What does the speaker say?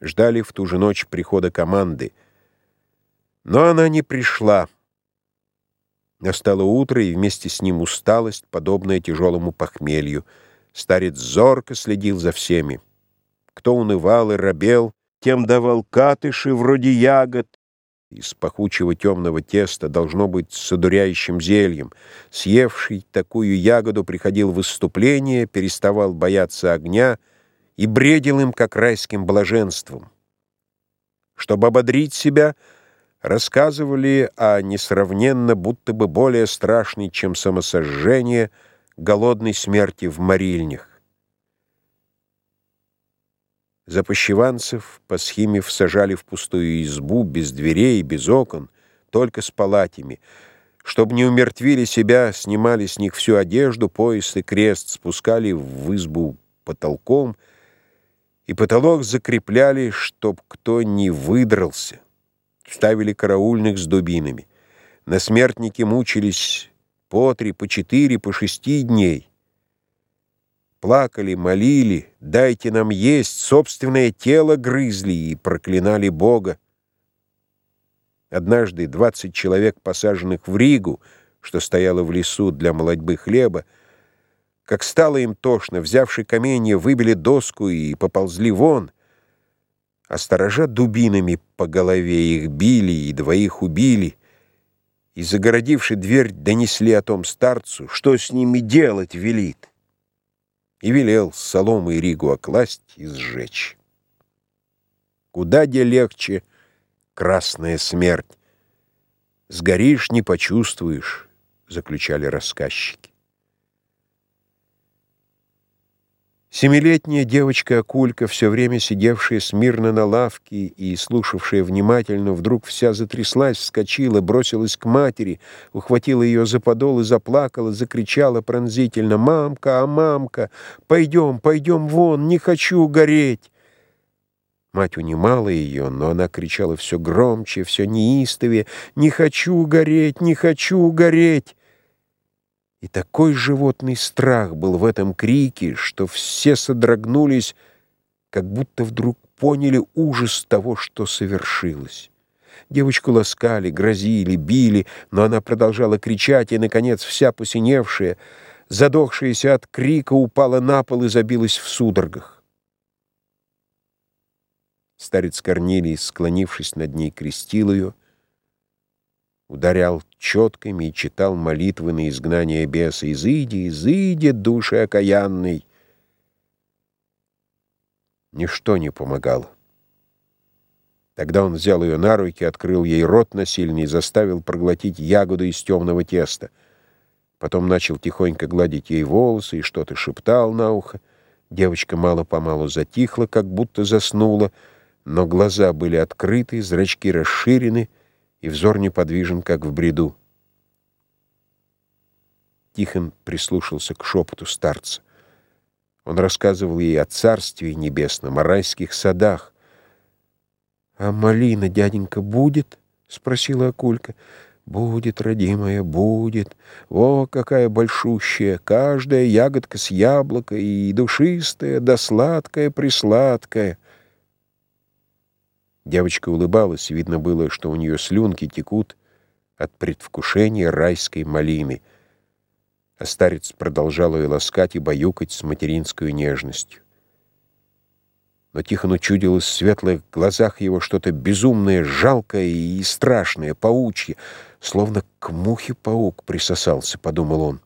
Ждали в ту же ночь прихода команды. Но она не пришла. Настало утро, и вместе с ним усталость, подобная тяжелому похмелью. Старец зорко следил за всеми. Кто унывал и робел, тем давал катыши вроде ягод. Из пахучего темного теста должно быть с одуряющим зельем. Съевший такую ягоду приходил в выступление, переставал бояться огня и бредил им, как райским блаженством. Чтобы ободрить себя, рассказывали о несравненно будто бы более страшной, чем самосожжение, голодной смерти в Марильнях. Запощеванцев, посхимив, сажали в пустую избу, без дверей, без окон, только с палатями. Чтобы не умертвили себя, снимали с них всю одежду, пояс и крест, спускали в избу потолком, и потолок закрепляли, чтоб кто не выдрался ставили караульных с дубинами. На смертники мучились по три, по четыре, по шести дней. Плакали, молили, дайте нам есть, собственное тело грызли и проклинали Бога. Однажды двадцать человек, посаженных в Ригу, что стояло в лесу для молодьбы хлеба, как стало им тошно, взявши каменья, выбили доску и поползли вон — а сторожа дубинами по голове их били и двоих убили, и, загородивши дверь, донесли о том старцу, что с ними делать велит, и велел соломой Ригу окласть и сжечь. Куда где легче красная смерть? Сгоришь, не почувствуешь, заключали рассказчики. Семилетняя девочка-акулька, все время сидевшая смирно на лавке и слушавшая внимательно, вдруг вся затряслась, вскочила, бросилась к матери, ухватила ее за подол и заплакала, закричала пронзительно «Мамка, а мамка, пойдем, пойдем вон, не хочу гореть!» Мать унимала ее, но она кричала все громче, все неистовее «Не хочу гореть, не хочу гореть!» И такой животный страх был в этом крике, что все содрогнулись, как будто вдруг поняли ужас того, что совершилось. Девочку ласкали, грозили, били, но она продолжала кричать, и, наконец, вся посиневшая, задохшаяся от крика, упала на пол и забилась в судорогах. Старец Корнилий, склонившись над ней, крестил ее, ударял четками и читал молитвы на изгнание беса. «Изыди, изыди, души окаянный!» Ничто не помогало. Тогда он взял ее на руки, открыл ей рот насильный и заставил проглотить ягоду из темного теста. Потом начал тихонько гладить ей волосы и что-то шептал на ухо. Девочка мало-помалу затихла, как будто заснула, но глаза были открыты, зрачки расширены — и взор неподвижен, как в бреду. Тихон прислушался к шепоту старца. Он рассказывал ей о Царстве Небесном, о райских садах. «А малина, дяденька, будет?» — спросила Акулька. «Будет, родимая, будет. О, какая большущая! Каждая ягодка с яблокой, и душистая, да сладкая-присладкая». Девочка улыбалась, видно было, что у нее слюнки текут от предвкушения райской малины. А старец продолжал ее ласкать и баюкать с материнской нежностью. Но Тихону чудилось в светлых глазах его что-то безумное, жалкое и страшное, паучье, словно к мухе паук присосался, — подумал он.